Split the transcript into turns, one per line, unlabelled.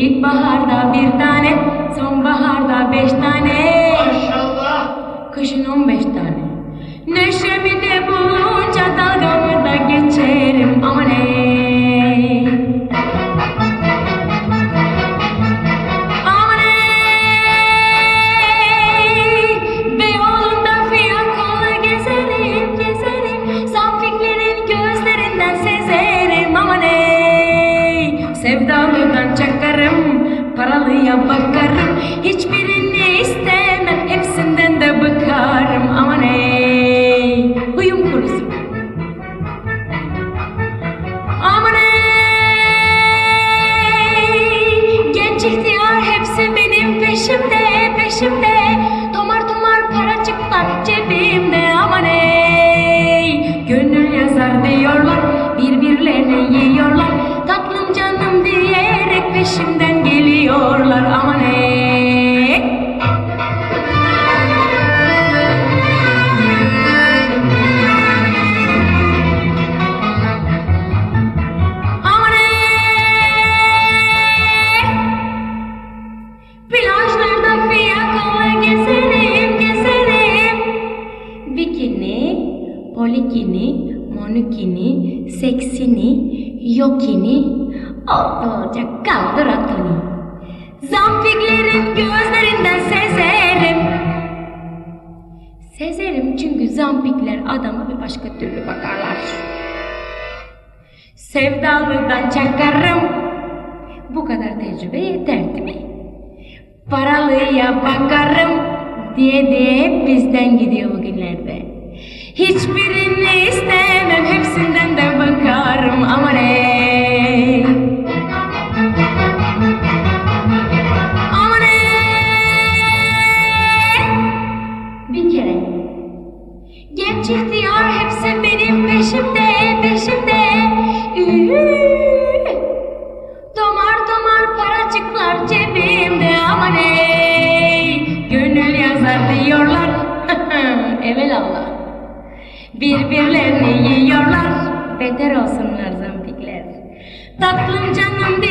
İlkbaharda bir tane, sonbaharda beş tane. Maşallah. Kışın on beş Paralıya bakarım Hiçbirini polikini, monukini, seksini, yokini, olacak kaldır atını. Zampiklerin gözlerinden sezerim. Sezerim çünkü zampikler adama bir başka türlü bakarlar. Sevdalıdan çakarım. Bu kadar tecrübe yeter değil mi? Paralıya bakarım diye diye bizden gidiyor bugünlerde. Hiçbirini istemem, hepsinden de bakarım aman ey. Aman ey. Bir kere Genç ihtiyar hepsi benim peşimde, peşimde. Üü. Birbirlerini yiyorlar. Beter olsunlar zampikler. Tatlım canım diyerek